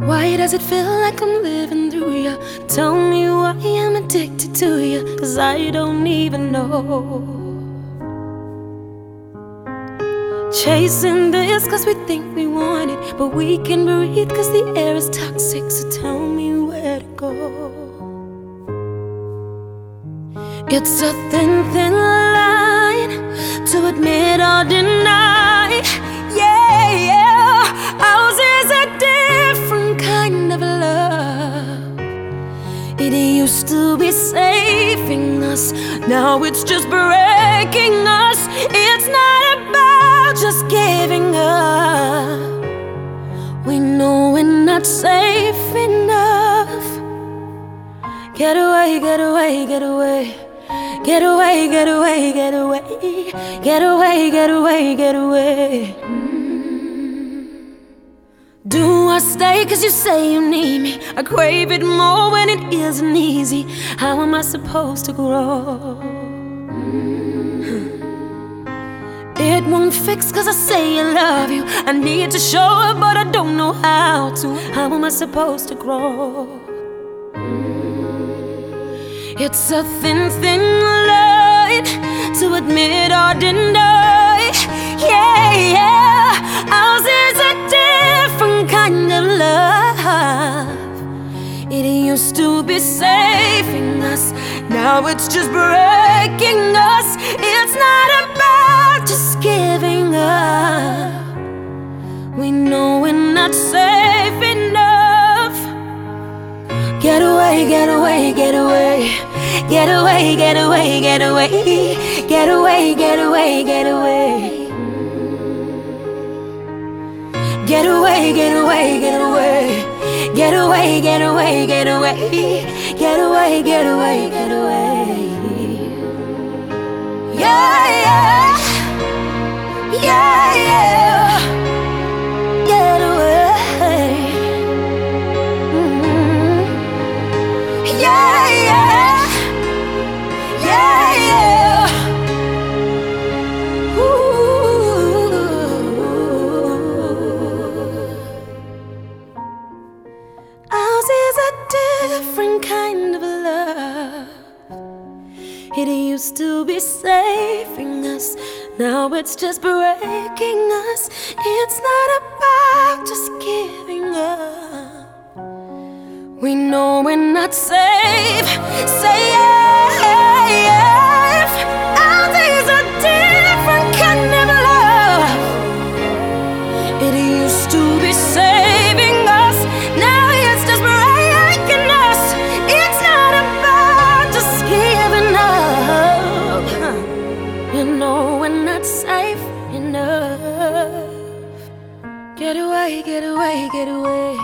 Why does it feel like I'm living through you? Tell me why I'm addicted to you, cause I don't even know. Chasing this cause we think we want it, but we can breathe cause the air is toxic. So tell me where to go. It's a thin, thin line to admit or deny. Us, now it's just breaking us. It's not about just giving up. We know we're not safe enough. Get away, get away, get away. Get away, get away, get away. Get away, get away, get away. Mm. Do stay cause you say you need me? I crave it more when it isn't easy. How am I supposed to grow? It won't fix cause I say I love you. I need to show it, but I don't know how to. How am I supposed to grow? It's a thin, thin line to admit or deny. Yeah, yeah. Saving us, now it's just breaking us. It's not about just giving up. We know we're not safe enough. Get away, get away, get away. Get away, get away, get away. Get away, get away, get away. Get away, get away, get away. Get away, get away, get away. Get away, get away, get away. Yeah, yeah. Different kind of love. It used to be saving us, now it's just breaking us. It's not about just giving up. We know we're not safe. Say yeah. you know we're not safe enough. Get away, get away, get away.